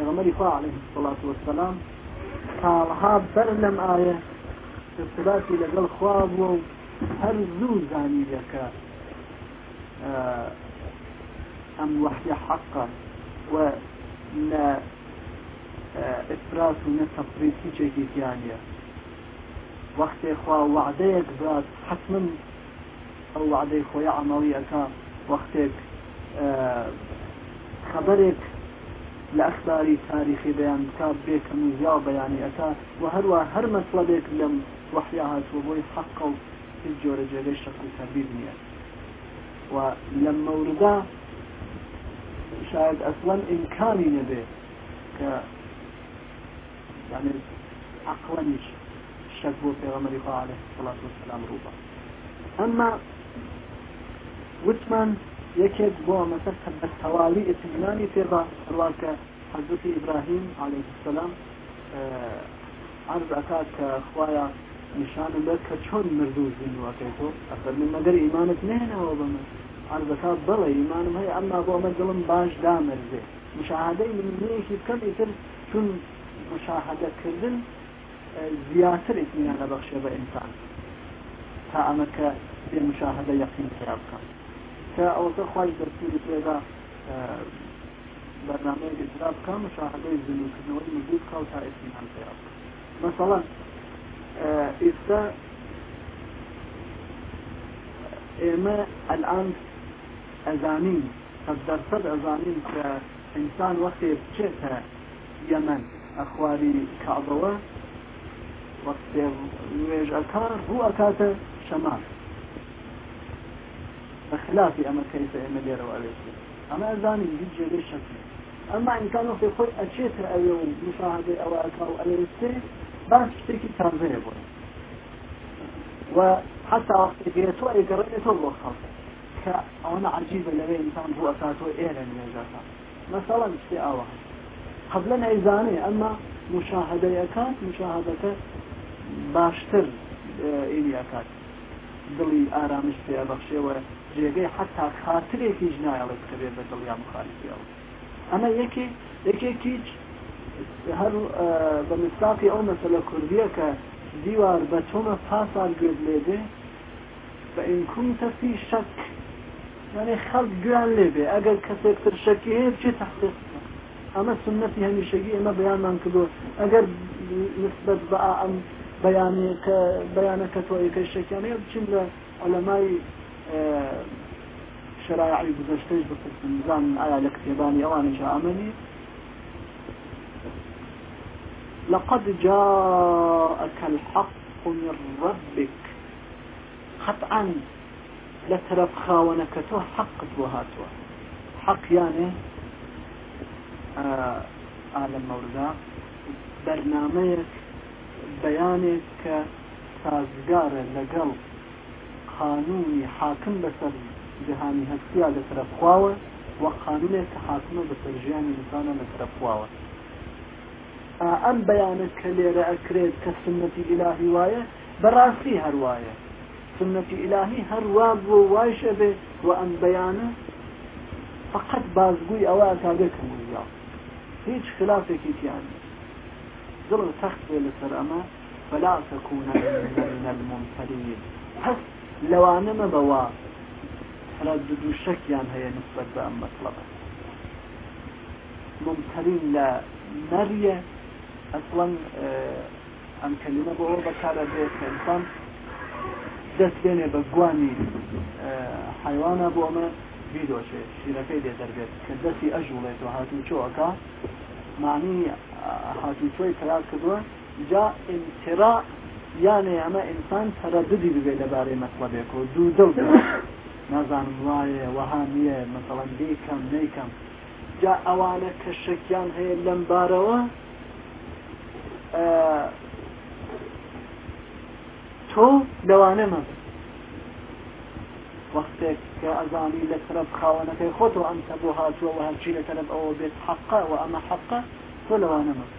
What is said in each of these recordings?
پیغمبری خواه علیه الصلاة والسلام تالها بر لم آیه ارتباطی لگل خواب و هر زور زانی لکه اه، ام وحی حقا و نه اه، افراد و نه تفرید هیچێکی گیانە وەختێ خوا وعدەیەک برات حتمم ئەو وعدەی خۆی عمەڵی ئەەکە وەختێک اه، خبرێک لأخباري تاريخي بيان كاب بيك مزيابة يعني أتا وهروا هر مطلبك لم وحيهات وبوي حقو تجو رجالي شكو تبيبنية ولما وردا شاهد أصلا إمكاني نبي ك يعني عقلني شكو في غمري عليه الصلاة والسلام روبا أما وثمان یەکێک بووە مەسەر بە تەواوی ئتمانی پێدا هەڵواکە حەزتی ئیبراهیم عليه السلام عرض ئەکات کە خوایان نیشان بە کە چۆن مردوو زیینواکەیتۆ ئەفەر من مەگەر ئیمانت نێنەوە بە من عرضەکات بڵێ ئیمانم هەیە ئەمما بۆ ئەمە دڵم باش دامەرزێ مشاهدەی من نەیەکی بکەم تر چون مشاهدەکردن زیاتر ئتمینان لەبەخشێ بە ئینسان تا ئەمە کە بێ مشاهدە یەقین کرا بکەم کە ئەوەتە خی دەرسی پێدا اه، بەنامەیە ئجرا بکە مشاهدەی زنوکردنەوەی مزود کاو تا ئسیمان پێ مەسەڵەن ئێستا ئێمە اه، اه، ئەلان ئەزانین قد دەرسەد ئەزانین کە ئینسان وەختێ بچێتە یەمەن ئەخواری کاڵەوە وەختێ نوێژەکان ڕوو ئەکاتە شەماس بخلاف أما كيف أملي يرى عليه أما أزاني جد جد الشكل أما إن كانوا في خل أشيتر أو يوم مشاهدة أو أكاو أو يستي بس تكي تنظر يبون وحتى أخذيتو أي قرأتو الوخف كأنا عجيبة لبي إنسان هو اتاتو إيلا من أجاسا مثلا اشتي قبل قبلنا إزاني أما مشاهدة يكاد مشاهدة باشتر آه، دلي ارامش في ئارامش پێبەخشێەوە جێگەی حتا خاترێکی ژنایەڵێ کتەبێ بە دڵیا مخالیفیەوە ئەمە یەکی یەکێکیچ هەر بە مستاقی ئەو مەسەلە کوردیە کە دیوار بە چۆمە پاسال گوێت لێبێ بە ئینکوم تەفی شەک یعنی خەڵک گویان لێبێ ئەگەر کەسێک تر شەکی هەیە چی تەحقیق ئەمە سنەتی هەمیشەگی ئەمە بەیانمان کردو ئەگەر نسبت بە ئەم بەیانەکە تۆ یەکەی شەکیانەیە بچین لە ئەلەمای شراعی گذشتش من زان آیا لکتیبانی اوانش عملی لقد جاءك الحق من ربك خطعا لتربخا خاونك تو حق توهاتو حق يعني آه، آلم عالم موردا برنامج بيانك فازقار لقلب قانون حاكم بسر جهانی هەستیا لە تەرەفخواوە و قانونێک کە حاکمە بەسەر ژیانی ئینسانە لە تەرەفخواوە ئەم بەیانت کە لێرە ئەکرێت کە سنەتی ئیلاهی وایە بەڕاستی هەروایە سنەتی ئیلاهی هەروە بۆ وایشە بێ و ئەم بەیانە فقط بازگوی ئەوە ئەتاگەکەمونیا هیچ خلافێکی فلا تكون من الممتلين حس لەوانە مەبەوە ردد و شەکیان هەیە نسبەت بە ئەم مەسلەبە ممتەرین لە نەریە ئەسڵەن ئەم کەلیمە بۆ ئەوە بەکارە بێت ئینسان دەستێنێ بە گوانی حیوانە بۆ ئەمە بیدۆشێ شیرەکەی دێ دەربێت کە دەستی ئەژوڵێت و هاتوچۆەکە معنی هاتوچۆی تراز کردووە جا ئینتراع یانێ ئەمە ئینسان تەرەددی ببێت لەبارەی مەسلەبێک و دوو دڵ نازانم وایە وەها نییە مەسەڵەن بیکەم نیکەم جا ئەوانە کە شەکیان هەیە لەم بارەوە تۆ لەوانە مەبن وەختێک کە ئەزانی لە تەرەب خاوەنەکەی خۆتەوە ئەم تەبوو هاتووە و هەرچی لە تەرەب ئەوە بێت حەقە و ئەمە حەقە تۆ لەوانە مەبن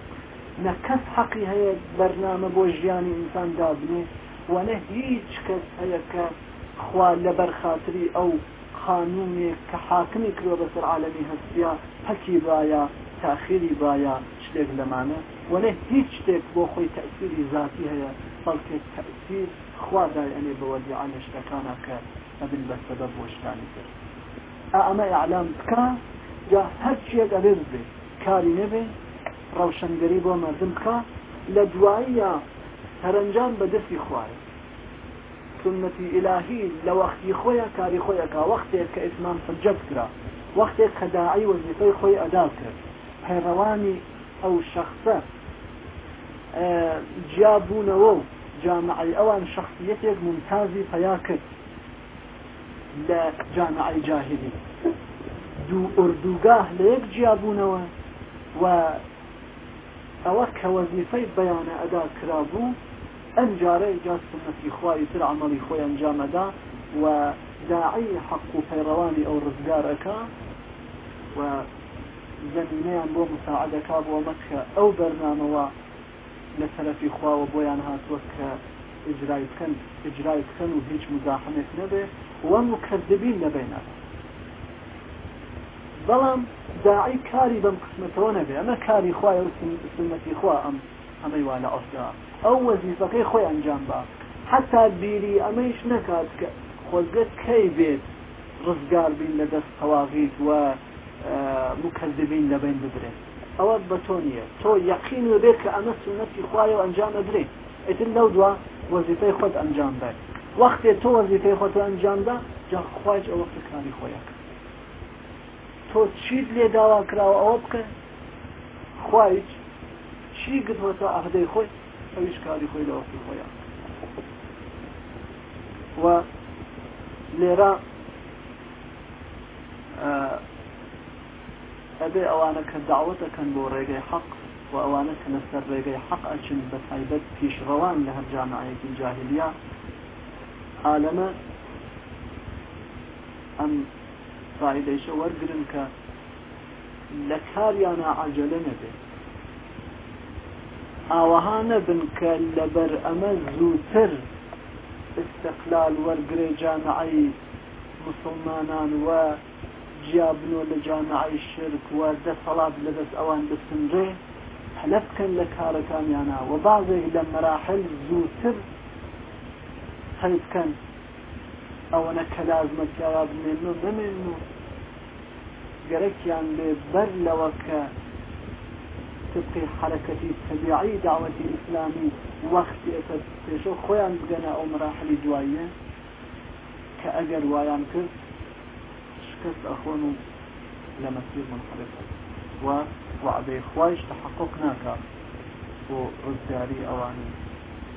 نە کەس حەقی هەیە بەرنامە بۆ ژیانی ئینسان دابنێ وەنە هیچ کەس هەیە کە خوا لە بەرخاتری ئەو قانونێک کە حاکمی کرۆ بەسەر عالەمی هەستیا پەکی باە تاخیری باە شتێک لەمانە وەنە هیچ شتێک بۆ خۆی تەسیری ذاتی هەیە بەڵکێک تەسیر خوادای ئەنێ بەوەدی عە شتەکانە کە ئەبن بەسەبە بۆشتانی کرد ئەمە ئەعلام بکە جا هەرچیەک ئەبێ بێ کاری نەبێ ڕەوشنگەری بۆ مردم بکە لە دواییە هەرنجان بە دەستی خوارد سنەتی ئلاهی لە وەختی خۆیە کاری خۆیەکە وەختێک کە ئیسمان سەجەب کرا وەختێک کەداعی وەزیفەی خۆی ئەدا کرد پەیڕەوانی ئەو شخصە جیابوونەوە و جامعی ئەوان شخصیتێک ممتازی پیا کرد لە جامعی جاهلی دوو ئردوگاه لە یەک جیابوونەوە و ئەوە کە وەزیفەی بەیانە ئەدا کرابوو ئەم جارەی جا سنەتی خوای تر عملی خۆی ئەنجامەدا و داعی حەق و پەیڕەوانی ئەو ڕزگارەکە و زمینەیان بۆ مساعدەکە بۆ مەکە ئەو بەرنامەوە لە سەرەفی خواوە بۆیان هاتووە کە ئجرای بکەن ئجرای بکەن و هیچ مزاحمێک نەبێ وە مکردبین لەبێنەوە بەڵام داعی کاری بەم قسمەتەوە نەبێ ئەمە کاری خوای و سنەتی خوا ئەم ئەمەیوا لە ئەوسدا ئەو وەزیفەکەی خۆی ئەنجام با حتا بیری ئەمەیش نکات کە خۆزگەت کەی بێت ڕزگار بین لە دەست تەواغیت وە مکەزبین لە بین ببرێت ئەوە بە تۆ نیە تۆ یەقین و بێت کە ئەمە سنەتی خوای و ئەنجام ئەدرێت ئتن لەو دووە وەزیفەی خۆت ئەنجام بێت وەختێ تۆ وەزیفەی خۆت ئەنجامدا جا خواج ئەوە فکرانی خۆیەکە تۆ چیت لێ داوا کراوە ئەوە بکەن خوایچ چی گتوەتە ئەهدەی خۆی ئەویش کاری خۆی لەوەستی خۆیان و لێرە ئەبێ ئەوانە کە داوە دەکەن بۆ ڕێگەی حەق و ئەوانە کە لەسەر ڕێگەی حەق ئەچن بە تایبەت پیشڕەوان لە هەر جامعەیەکی جاهلیا عالەمە ئەم فائده فائدەیشە وەرگن کە لە کاریانە عجلە نبه آوها نبن که لبر ئەمە زوتر استقلال وەرگێ جامعی مسلمانان و جیابنۆ لجامعی شرک و ده دەسەڵات لەدەست ئەوان حلف کن لکار کامیانا و بعضی لمراحل زوتر زووتر کن او انا لازمەتیاوا بنێن و بمێن و گەرەکیان بێ بەر لەوە تبقي حركتي تبعي دعوة الاسلامي وقت أتبتشو خويا بقنا أو مراحل دواية كأجر ويان كرت شكست أخونه لمسير منحرفة ووعدي إخواج تحققناك ورزداري أواني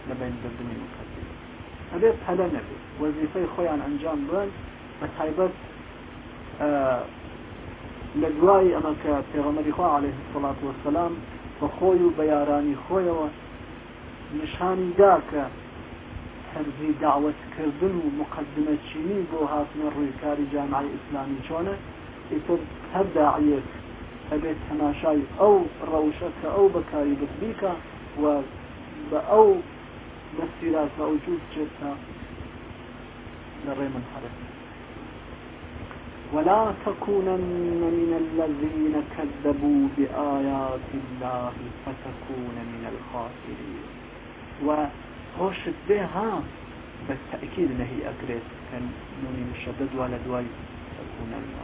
لبين بردني مكان هذا حلا نبي وظیفه خۆیان انجام بن بتايبت ا آه، لە دوای ئەمە کە پێغەمەری عليه الصلاه والسلام بە بياراني و بە داك خۆیەوە دعوة دا ومقدمة هەرزی داوەتکردن و مقدمە چینی بۆ هاتنە ڕوویکاری جامعی ئیسلامی چۆنە أو هەر أو ئەبێت او ئەو ڕەوشە کە و او لاختلاف فوجود جدة للريم الحرب ولا تكونن من الذين كذبوا بآيات الله فتكون من الخاسرين وهوش الدها بس تأكيد نهي أكريس كان نوني مشدد ولا دواي تكونن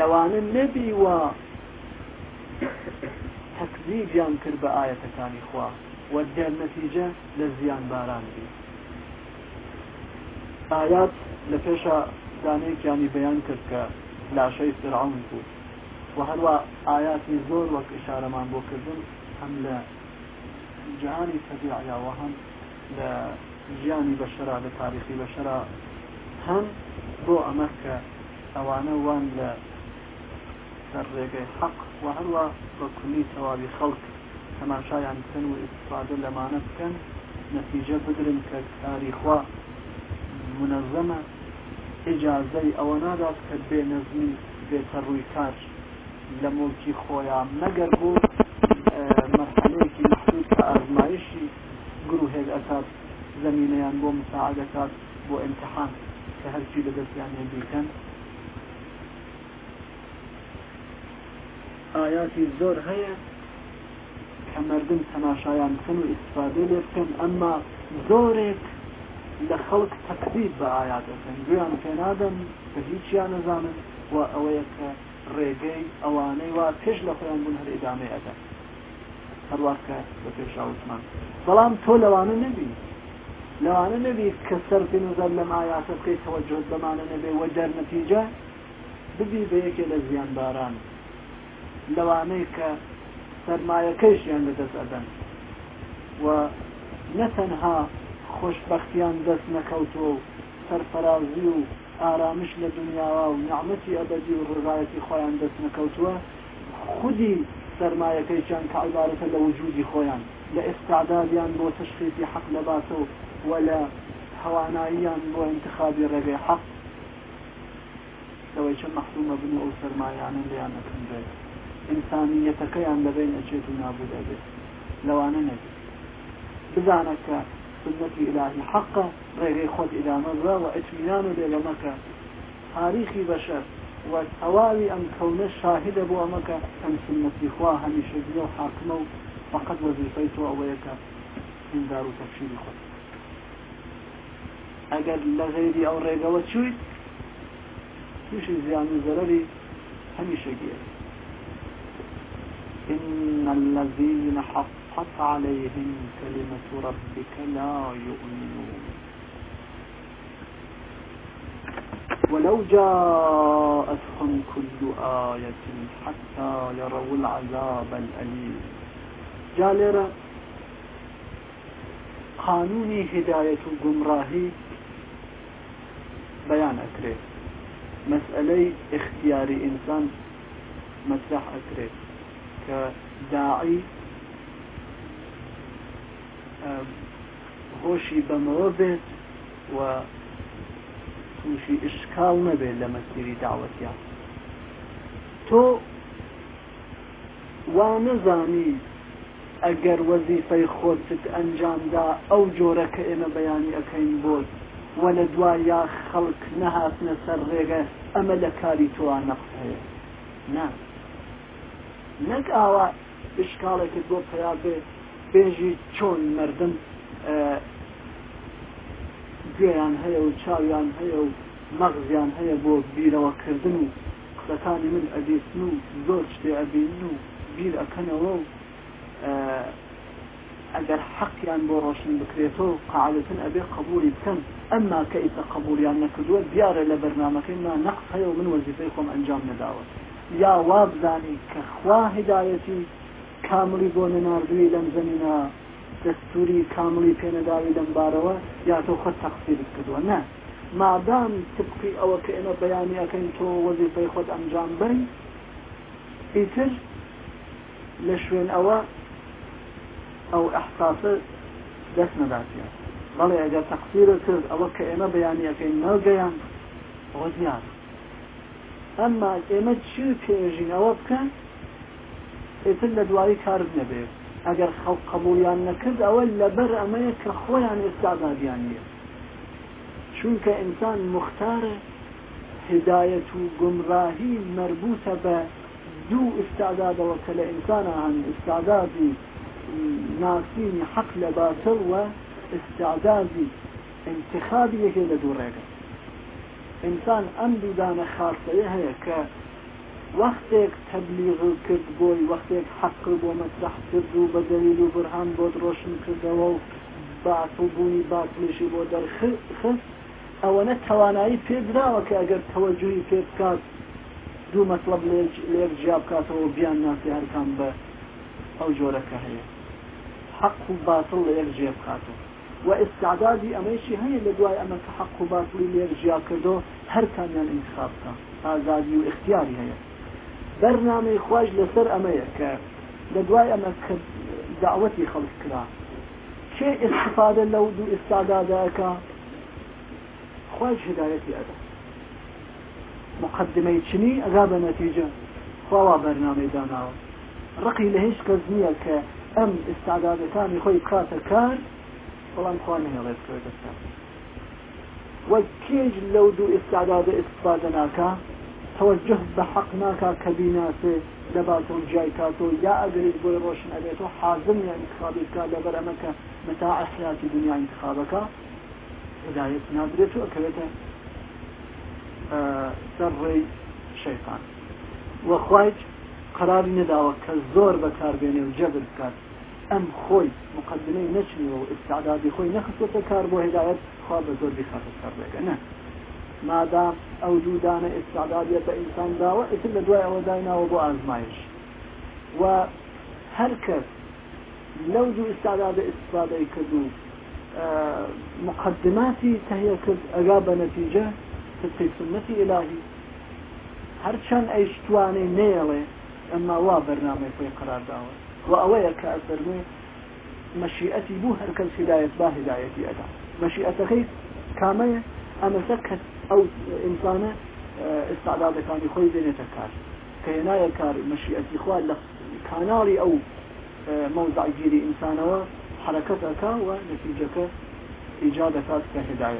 انا النبي و تكذيب ينكر بآية تاني خواه و دەرنەتیجە لە زیان باران بێت ئايات لە پێشە دانەیەکیانی بەیان کرد کە لاشەی فرعون بوو و هەروە ئاياتی زۆر وەک شارەمان بۆ کردن هەم لە جیهانی تەبیعیاوە هەم لە ژیانی بەشرا لە تاریخی بەشرا هەم بۆ ئەمە کە ئەوانە وان لە سەر ڕێگەی حەق و هەروە بەکلی تەواوی خەڵک تەماشایان بکەن و استفاده لەمانە بکەن نەتیجە بدرن کە کاریخوا منەظەمە ئجاازەی ئەوە نادات کە بێ نەزمی بێتە ڕووی کار لە مڵکی خۆیان نەگەر بۆ مەسلەیەکی مخصوص کە ئازمایشی گروهێک ئەسات زمینەیان بۆ مساعدەکات بۆ ئامتحان کە هەرچی لەدەستیان هێبیکەن ئاياتی زۆر هەیە کە مردم تەماشایان بکەن و ئیسفاده لێ بکەن ئەمما زۆرێک لە خەڵک تەقدید بە ئایا دەکەن گویان پێنادەم بە هیچیان نەزانن و ئەوەیە کە ڕێگەی ئەوانەی وا پێش لە خۆیان بوون هەر ئدامێ ئەدەن هەروواکە بە پێشاوتمان بەڵام تۆ لەوانە نبی لەوانە نبی کە سەرف نظر لە مایاتە بکەیت تەوەجۆت بەمانە نەبێ وە دەرنەتیجە ببی بە یەکێ لە زیان باران لەوانەیە کە سەرمایەکەیشیان لەدەست ئەدەن و نەتەنها خۆشببختیان دەست نەکەوتوە و سەرفەرازی و ئارامش لە دنیاوە و نعممەتی ئەبدی و ڕزایەتی خۆیان دەست نەکەوتووە خودی سەرمایەکەیشان کە عیبارەتە لە وجودی خۆیان لە ئێستادادیان بۆ تشخیتی حەق لە باسە و وە لە هەواناییان بۆ انتخابی ڕێگەی حەق لەوەی چە مەخصومە بن و سەرمایانە لیان نەکەن بێت ئینسانیەتەکەیان دەبین ئەچێت و نابوو دەبێت لەوانە نەبێت بزانەکە سنەتی ئلاهی حەقە ڕێگەی خۆت ئیدامەڕە و ئەتمیان و لێ لەمەکە تاریخی بەشەر و تەواوی ئەم کەونە شاهدە بۆ ئەمەکە ئەم سنەتی خوا هەمیشە گرە و حاکمە و فقط وەزیفەی تۆ ئەوەیەکە هندار و تەفشیری خۆت ئەگەر لە غێری ئەو ڕێگەوە چویت تووشی زیان و زەرری هەمیشە گێت إن الذين حقت عليهم كلمة ربك لا يؤمنون ولو جاءتهم كل آية حتى يروا العذاب الأليم جالرة قانوني هداية الجمراهي بيان أكريت مسألة اختيار إنسان مطرح أكريت کە داعی هۆشی بەمەوە بێت و تووشی ئشکال نەبێت لە مەسیری داوەتیا تۆ وا نەزانی ئەگەر وەزیفەی خۆتت ئەنجامدا ئەو جۆرە کە ئێمە بەیانی ئەەکەین بۆت وە لە دوای یا خەڵک نەهاتنە سەر ڕێگە ئەمە لە کاری توان نەقس هەیە ناس نەک ئاوا شکاڵێکت بۆ پیاێ بێژی چۆن مردم گوێیان هەیە و چاویان هەیە و مەغزیان هەیە بۆ بیرەوەکردن و قسەکانی من ئەدیسن و زۆر شتێ ئەبین و بیر ئەەکەنەوە و ئەگەر حەقیان بۆ ڕۆشن بکرێتەوە قاعادەتن ئەبێ قبولی بکەن ئەمما کە ئیتە قبولیان نەکردووە دیارە لە بەرنمەکەیما نەقس هەیە و من وەزیفەی خۆم ئەنجام نەداوە یا وابزانی کە خوا هدایەتی کاملی بۆ نەناردوی لەم زمینە دەستوری کاملی پێنەداوی لەمبارەوە یا تۆ خۆت تەقسیر کردووە نه مادام تبقی ئەوە کە ئێمە بەیانیەکەین تۆ وەزیفەی خۆت ئەنجام بن ئیتر لە شوێن ئەوە ئەو ئەحساسە دەست نەداتیە بەڵێ ئەگەر تەقسیرە کرد ئەوە کە ئێمە بەیانیەکەین نەگەیان وە زیان ئەمما ئێمە چ پێژین ئەوە بکەن ئێتر لە دوایی کارت نەبێ ئەگەر خەڵ قبولیان نەکرد ئەوە لەبەر ئەمەیە کە خۆیان ئێستاغادیانە چونکە ئینسان مختارە هدایەت و گمڕاهی مربوطە بە دوو ئستاادەوە کە لە ئینسانە هەن ئستاادی ناسینی حەق لە باتڵ وە ئستاادی انتخابی یەکێ لە دوو ڕێگە ئینسان ئەم دوودانە خاستەیە هەیە کە وەختێک تەبلیغ کرد بۆی وەختێک حەق بۆ مەسرح کرد و بە دەلیل و برهان بۆ درۆشن کردەوە و باتوبوونی باتلیشی بۆ دەرخست ئەوەنە توانایی پێدراوە کە ئەگەر تەوەجوی پێ بکات دوو مەطلب لێر جیا بکاتەوە بیان ناسی هەرکان بە ئەو جۆرەکە هەیە حەق و باتڵ لە یەک جێ بکاتەوە واستعدادي امشي هي لدواي اما كحق باطل ليرجع كدو هر كان الانتخاب تا آزادي واختياري هاي برنامج خواج لسر امريكا لدواي اما دعوتي خلق كلا شيء استفاده لو دو استعدادك خواج هدايتي ادا مقدمه شني غاب نتيجه خوا برنامج داناو رقي لهش ام استعداد استعدادتان خوي بخاطر كان بەڵام توانێڵێت دەستا وەک کێژ لەو دوو ئێستادادە ئستفادە ناکە تەوەجه بە حەق ناکە کەبی ناسێ لە باتۆ جای کاتۆ یا ئەگەریت بۆ ڕۆشن ئەبێتەوە حازم یا انتخابیکە لەبەر ئەمەکە متا ئەحیاتی دنیا انتخابەکە هدایت نادرێت و ئەکەوێتە سەرڕێی شەیقان وەخوایج قراری نەداوە کە زۆر بەکاربێنێ و جەبر بکات ئەم خۆی مقدمەی نەچنەوە و ئستعدادی خۆی نەخستۆتە کار بۆ هدایەت خوا بە زۆر بخاتە سەردەگە نە مادام ئەو دوودانە ئستعدادیە بە ئینسان داوە ئتر لە دوای ئەوە دایناوە بۆ ئازمایش و هەر کەس لەو دوو ئستعدادە ئستفادەی کردو مقدماتی تهەیە کرد ئەگا بە نەتیجە تقی سنەتی ئلاهی هەرچەند ئەیشتوانەی نێڵێ ئەمما وا بەرنامەی خۆی قرارداوە وأويا كأفرمي مشيئتي بو هر هداية با هدايتي أدا مشيئتكي كامية أما سكت أو إنسانة آه، استعداد كان يخوي بين تكار كينا يكار مشيئتي خوال لخ كاناري أو آه، موضع جيري إنسانة حركتك ونتيجة إجابتك أدا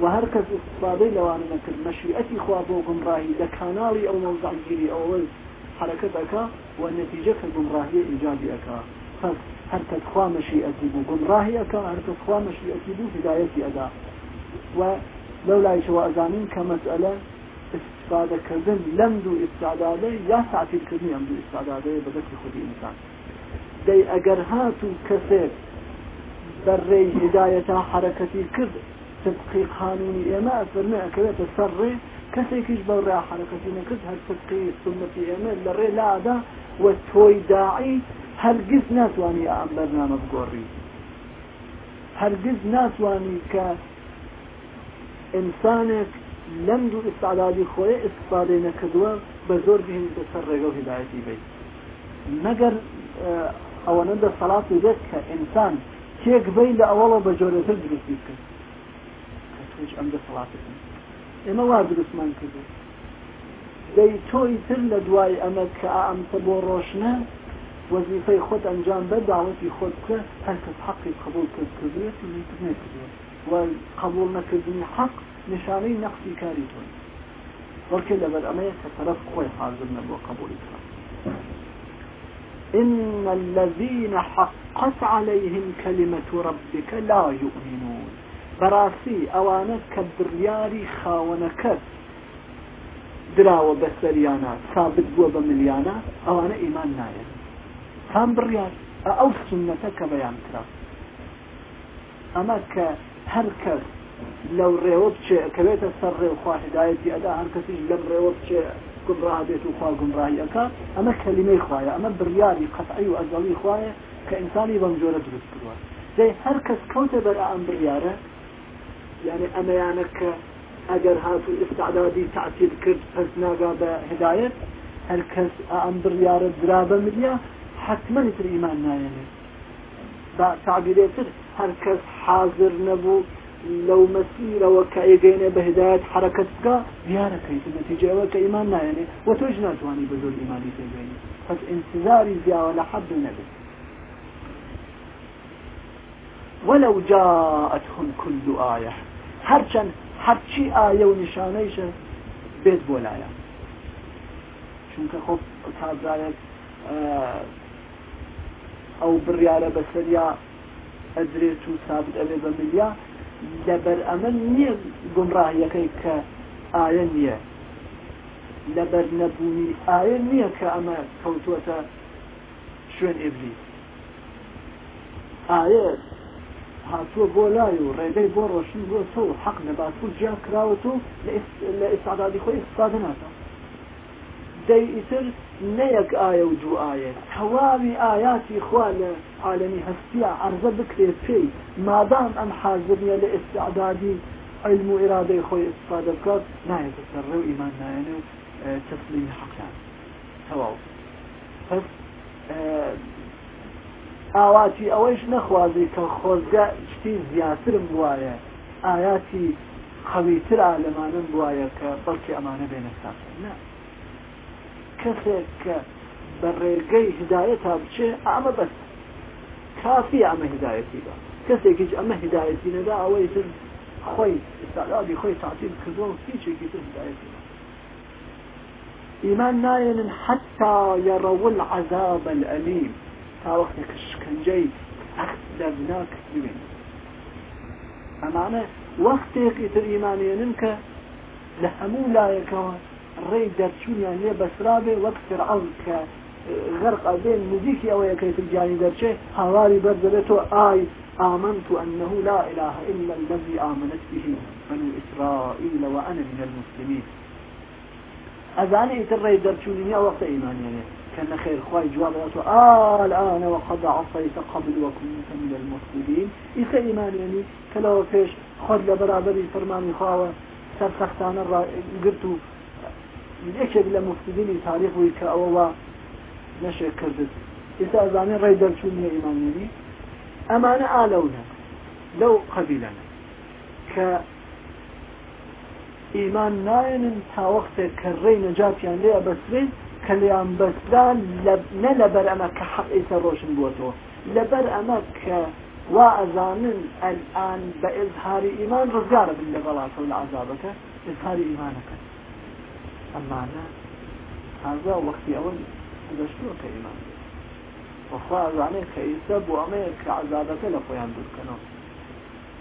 وهركز استفاده لوانا كالمشيئتي مشيئتي خوابو غمراهي لكاناري أو موضع جيري أو وز حركتك أكا والنتيجة كالجمراهية إيجابي أكا خلص هل تتخوى مشيئتي بو جمراهيك هل تدخوا مشيئة بو هدايتي أدا ولولا يشوى أزانين كمسألة استفادة كذن لم دو استعداده يا تعطيل الكذن لم دو استعداده بذلك خودي إنسان دي أجر كثير بري هداية حركتي كذ تبقي قانوني إما أفرمي أكبر تسري کەسێکیش بەڕێ حرەکەتی نەکرد هەر سقی سنەتی ئێمە لە ڕێ لادا و تۆی داعی هەرگیز ناتوانانی ئەم بەرنامە بگۆڕی هەرگیز ناتوانانی کە ئینسانێک لەم دوو ئستعدادی خۆی ئستفاادەی نەکردووە بە زۆر اه، بین بەسەر ڕێگە و هدایەتی بیت مەگەر ئەوەنە دە سەڵات و دێت کە ئینسان تێک بی لە ئەوەڵە بە جۆرەتر دروستی کرد کە توش ئەم اما وا دروستمان کردو دەی تۆی تر لە دوای ئەمە کە ئەمتە بۆ ڕۆشنە وەزیفەی خۆت ئەنجام بە داوەتی خۆت بکە هەرکەس حەقی قبول کرد کردوێت نکردوێت و قبول نەکردنی حق نشانەی نەقسی کاری تۆ وەکە لەبەر اما کە تەرەف خۆی حاضر نەبووە قبولی کرا إن الذين حقت عليهم كلمة ربك لا يؤمنون بەڕاستی ئەوانە کە بڕیاری خاوەنەکەت دراوە بە سەریانە ثابت بووە بە ملیانە ئەوانە ئیمان نایە هەم بڕیار ئەو سنەتە کە بەیان کرا ئەمە کە هەر کەس لەو ڕێوە بچێ کەوێتە سەر ڕێوخواهدایەتی ئەدا هەر کەسیش لەم ڕێوە بچێ گمڕا بێت و خوا گمڕاییەکە ئەمە کەلیمەی خوایە ئەمە بڕیاری قەتعی و ئەزەڵی خوایە کە ئینسانی بەم جۆرە دروست کردوە دەی هەر کەس کەوتە بەر ئەم بڕیارە يعني أما يانك أجر هاتو استعدادي تعتيل كرد فزناقا بهداية هالكس أمبر يا رب درابة مليا حتما يتر إيمان يعني با تعبيري تر هالكس حاضر نبو لو مسيرة وكأيقين بهداية حركتك ديارك نتيجة وكإيمان يعني وتوجنا جواني بذول إيماني تبيني فس انتظاري ولا لحد النبي ولو جاءتهم كل آية هەرچەند هەرچی ئایە و نیشانەیشە بێت بۆ لایە چونکە خۆ تازارێک ئەو بڕیاە بەسەریا ئەدرێت و سابت ئەبێ بە ملیا لەبەر ئەمە نییە گمڕاهیەکەی کە ئاە نییە لەبەر نەبوونی ئاە نییە کە ئەمە کەوتوەتە شوێن ئێبلی ئاە هاتو بۆ لای و ڕێگەی بۆ ڕۆشن بۆ تۆ حەق نەباتوو كراوتو لإستعدادي لە ئستعدادی خۆی استفاده نيك آية ئیتر آية ئاە آياتي دوو عالمي هستيا ئاياتی خوا لە عالمی هەستیا عرضە بکرێت پێی مادام ئەم حازرە لە علم وإرادة ئرادەی خۆی استفاده بکات نایەت سەر ڕێ و ئیمان نایەنە ئاواتی ئەوەش نەخوازی کە خۆزگە شتی زیاترم وایە ئاياتی قەویتر ئالەمانم وایە کە بەڵکی ئەمانە بێنە ساافە نه کەسێک کە بە ڕێگەی هدایەت تا بچێ ئامە بەست کافی ئەمە هدایەتی بە کەسێکیش ئەمە هدایەتی نەدا ئەوەی تر خۆی ئستاادی خۆی تعتیل کردوە و هیچێکی تر هدایەتی ئیمان نایەنن حتا یڕەول عذاب الألیم تاوەختێک شکنجەی عکس دەرناک بوێن ئەمانە وەختێکی تر ئیمانێنن کە لە هەموو لایەکەوە ڕێی دەرچوونیان لێ بەسرابێ وقت فرعون كغرق غرق مزيكي أو يكي في الجاني دەرچێ هاواری بردلته آي آمنت أنه لا إله إلا الذي آمنت به من إسرائيل وأنا من المسلمين أذاني ترى درشوني وقت إيمانيني كان خير خواهي جواب رأسه آه الآن وقد عصيت قبل وكنت من المسلمين إيسا إيمان يعني كلاو فيش خود لبرابري فرماني خواه سر سختان را قرتو يكيب لمفسدين تاريخ ويكا أووا نشأ كردت إيسا أزاني رأي درشون يا إيمان يعني أمانا آلونا لو قبيلنا ك إيمان ناين تا وقت كرين نجات يعني ليه أبسرين كليان بس نە لەبەر ئەمە کە حەقیسە ڕۆشن بووەتەوە لەبەر ئەمە کە وا ئەزانن ئەلان بە ئزهاری ئیمان ڕزگارە بن لە بەڵاتە لە عذابەکە ئزهاری ئیمانەکە ئەمانە ئازا وەختی ئەوە دەشتوە کە ئیمان وەخوا ئەزانێت کە ئیسە بۆ ئەمەیە کە عذابەکە لە خۆیان دوورکەنەوە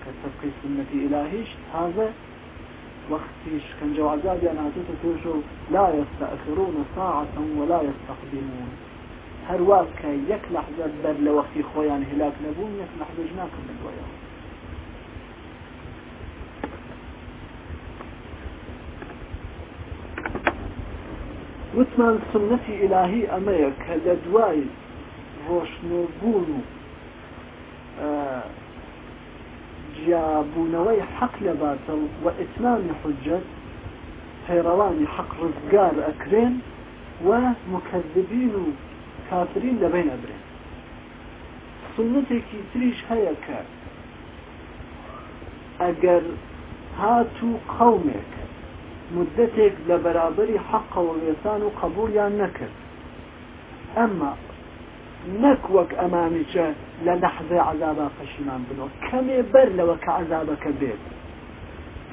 کە سەبقی سنەتی وقتيش كان جو عذابي أنا عزيز توجو لا يستأخرون ساعة ولا يستقدمون هر واك يك لحظة بر لوقتي خويا هلاك نبون يك لحظة جناك من دويا وثمان سنتي إلهي أميك هذا دواي بونو جابون وي حق باتە وإتمام حجة حجەت حق حەق أكرين ومكذبين كافرين لبين أبرين سنتك تريش ئەبرێن سنتێکی تریش هەیە کە ئەگەر هات و قومێک مدتێک لە بەرابری حەقەوە نەک وەک ئەمانێکە لە لەحزە عذابا پەشیمان بنەوە کەمێ بەر لەوە کە عذابەکە بێت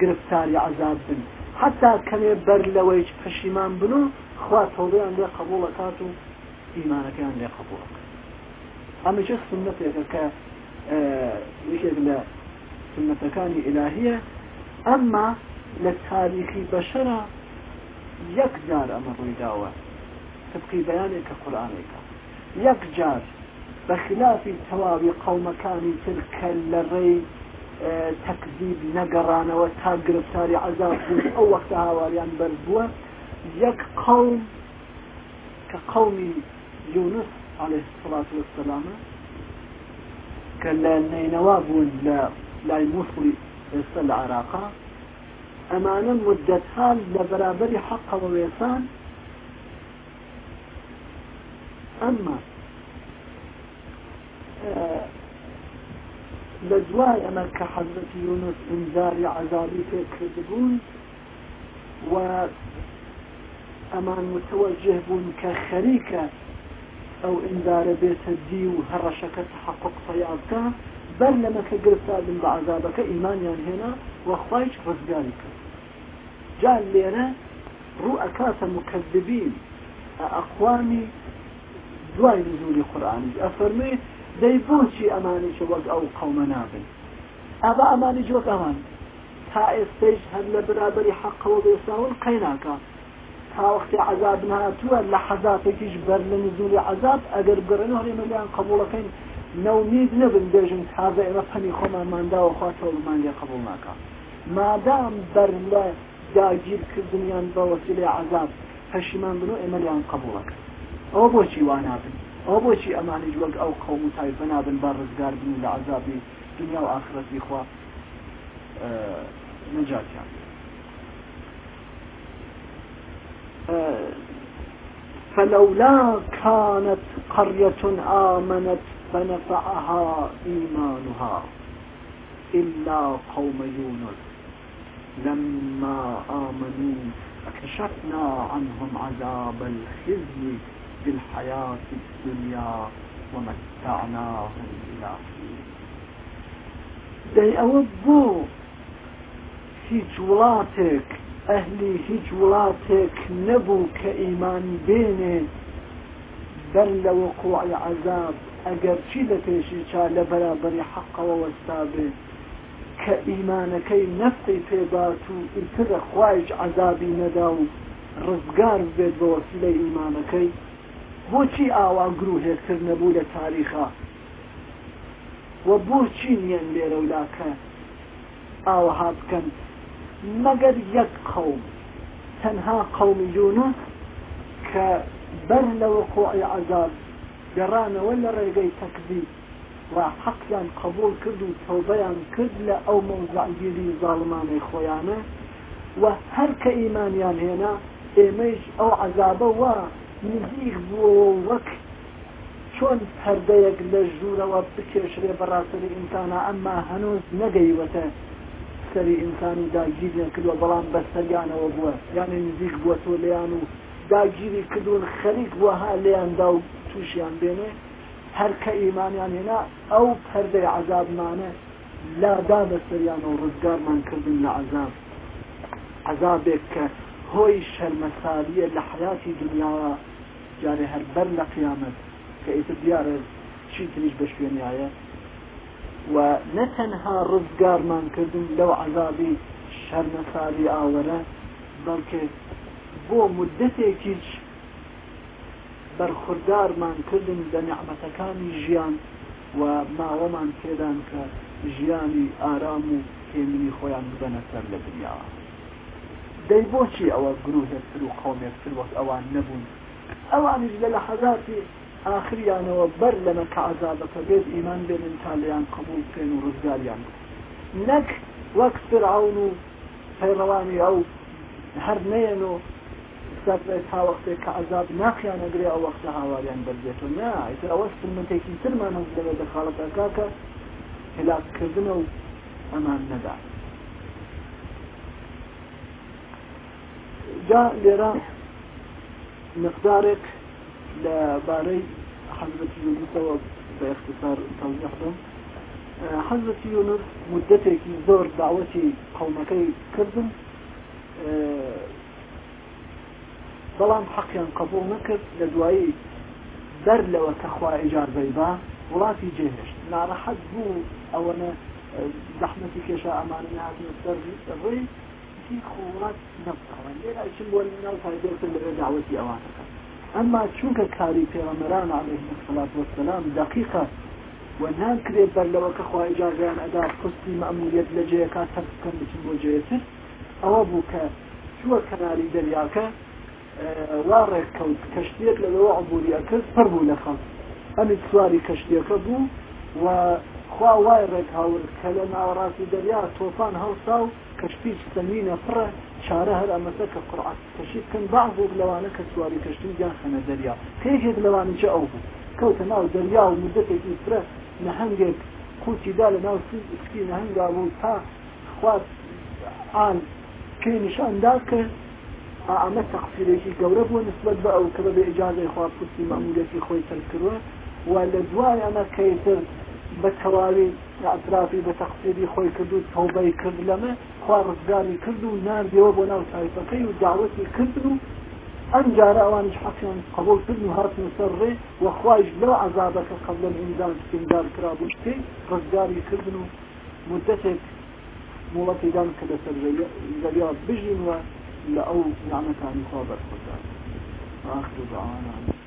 گرفتاری عذاب بن حتا کەمێ بەر لەوەی پەشیمان بن و خوا تەڵیان لێ قبولەکات و ئیمانەکەیان لێ قبول ئەمەچە سنتێکە کە وێک لە سنتەکانی ئلهە ئەمما لە تاریخی بەشرە یەک جار ئەمە ڕوویداوە تبقی بەیانێک کە قورآانێکە یەک بخلاف بە قوم تەواوی تلك اللري آه، تكذيب نقران وتاقر نەگەڕانەوە عذاب او ئەو وەختە هاواریان بەربووە یەک قوم كقوم يونس عليه الصلاة والسلام کە لە لا بوون لە العراق أمانا مدتها لبرابر حق ويسان أما آه، لدواي أمرك حضرة يونس انذاري عذابي في كذبون و أمان متوجه بون كخريكة أو انذار بيت الديو هرشك تحقق صيادك بل لما كقرفت آدم بعذابك إيمانيا هنا وخفايش رزقانك جاء الليرة رؤكات مكذبين أقوامي دوای نزولی قورآانیش ئەفەرمێ دەی بۆچی ئەمانێکی وەک ئەو قەومە نابن ئەبا ئەمانی جوەک ئەمان تا ئێستش هەر لە برابری حەقەوە بێساون قەیناکە تاوەختی عذاب ناتووە لە حەزاتێکیش بەر لە نزولی عذاب ئەگەر بڕن هەرێمەلیان قبولەکەین نەونید نەبن دێژن تازە ئێمە پەنی خۆمانمانداوە خواتەوەمان لێ قبول ناکە مادام بەر لە داگیرکردنیان بەوەسی لێ عذاب هەشیمان بنو ئێمەلیان قبولەکەن او بۆچی وانابن وانا بۆچی ئەمانش وەک ئەو قەوم تایفە نابن با ڕزگار بن لە عذابی دنیا و اخوة آه، نجاة آه، يعني فلولا كانت قرية آمنت فنفعها إيمانها إلا قوم يونس لما آمنوا فكشفنا عنهم عذاب الخزي بالحياة الدنيا ومتعناهم إلى حين دي أوبو بۆ هیچ وڵاتێک ئەهلی هیچ وڵاتێک نەبوو کە عذاب ئەگەر شيدة لە پێشی بري لە ووستابي حەقەوە وەستا بێت کە ئیمانەکەی نەفتی پێبات و ئیترە خوایش عذابی نەدا بۆچی ئاوان گرروهێرتر نەبوو لە تاریخە وە بۆچی نیەن لێرە ولاکە ئاوەها بکەن مەگەر یەک قوم تەنها قومی یونس کە بەر لە وەقعی عذاب گەڕانەوە لە ڕێگەی تەکزی ڕ حەقیان قبول کرد و تەوبەیان کرد لە ئەو مەوزعگیری زاڵمانەی خۆیانە و هەر کە ئیمانیان هێنا ئێمەش ئەو عذابە وە نزیک بووە وەک چۆن پەردەیەک لە ژوورەوە بکێشرێ بەڕاستری ئینسانە ئەمما هەنوز نەگەیوەتە سەری ئینسانی داگیریان کردوە بەڵام بەسەریانەوە بووە یانە نزیک بووە تۆ لیان و داگیری کردوون خەریک وەها لێیاندا و تووشیان بێنێ هەرکە ئیمانیان هێنا ئەو پەردەی عذابمانە لادا بەسەریان و ڕزگارمان کردن لە عذاب عذابێک کە هۆی شەرمەساریە لە حیاتی دنیاوە یعنی هەر بەر لە قیامەت کە ئیتر دیارە چی تریش بە شوێنیایە و نەتەنها ڕزگارمان کردن لەو عذابی شەرمەساری ئاوەرە بەڵکە بۆ مدەتێکیچ بەرخوردارمان کردن لە نعمەتەکانی ژیان و ماوەمان تێدان کە ژیانی ئارام و تێمنی خۆیان ببەنە سەر لە دنیاوە دەی بۆچی ئەوە گرروهێکتر و قومێکتر وەک ئەوان نەبوون ئەوانش لە لەحەزاتی آخریانەوە بەر لەمە کەعزابەکە بێت ئیمان بێنن تالیان قبول بکەین و ڕزگاریان نەک وەک فرعون و پەیڕەوانی ئەو هەر نەیەن و سەرێت هاوەختێک کە عذاب ناخیانەگرێ ئەو وەختە هاواریان بەرجێتەوە نایتر ئەوە سمنتێکی ترمان هەز لەوێ دەخاڵەتەکە کە هلاککردنە و ئەمان نەدا جا لێرە مقدارێک لە بارەی حەزرەتی یونسەوە بە اختصار تەوزیحدم حەزرەتی یونس مدەتێکی زۆر داوەتی قەومەکەی کردم بەڵام حەقیان قبول نەکرد لە دوایی دەر لەوە کەخوا ئیجارزەیبا وڵاتی جێهشت ناڕەحەت بوو ئەوەنە زەحمەتی کێشە ئەمانە هاتنە سەر ڕێی دعوتی خۆڵات نەبقەوە لێرا چم بۆ ناو تایبێتن لەبێ دعوەتی ئەوانەکە ئەما چونکە کاری پێغەمەران عەلەیهی سەڵات وەسەلام دەقیقە و ناکرێ بەرلەوەکە خوا ئیجازیان ئەدا قستی مەموریەت لە جێیەکە سەر بکەم بچم بۆ جێتر ئەوە بوو کە چوە کەناری دەریاکە وا ڕێککەوت کەشتێک لەلەوە عبوریەکرد پڕ بوو لە خەڵ ئەمی سواری کەشتێکە بوو و خوا وای ڕێک هاور کە لە ناوەڕاستی دەریا تۆفان هەڵسا و کەشتی سەمینە پڕە چارە هەر ئەمەسە کە قڕعات تەشید کەم باز بۆ لەوانە کە سواری کەشتن گیان خەنە دەریا تێژێک لەوانجە ئەو بوو کەوتە ناو دەریا و مدەتێکی فرە نەهنگێک قوچیدا لە ناو سکی نەهنگا بوو تا خوات ئان کێ نیشاندا کرد ئەمە تەقفیرێکی گەورە بوو نسبت بە ئەو کە بە ئجازای خوا پوستی مەمولەتی خۆی تەرکردوە و لە دوای ئەمە کەیتر بە تەواوی ئەطرافی بە تەقسیری خۆی کرد و تەوبەی کرد لەمە خوا ڕزگاری کرد و نردەوە بۆ ناو تایفەکەی و داوەتی کرد و ئەم جارە ئەوانش حەقیان قبول کرد و هاتن سەر ڕێ وەخوایش لە عذابەکە قبلن ئیندان سکیندار کرابوو پێی ڕزگاری کردن و مدتێک مڵەتی دان کە لەسەر دەبیا بژین وە لە ئەو نامەکانی خوا بەرخۆدان آخر دعوانا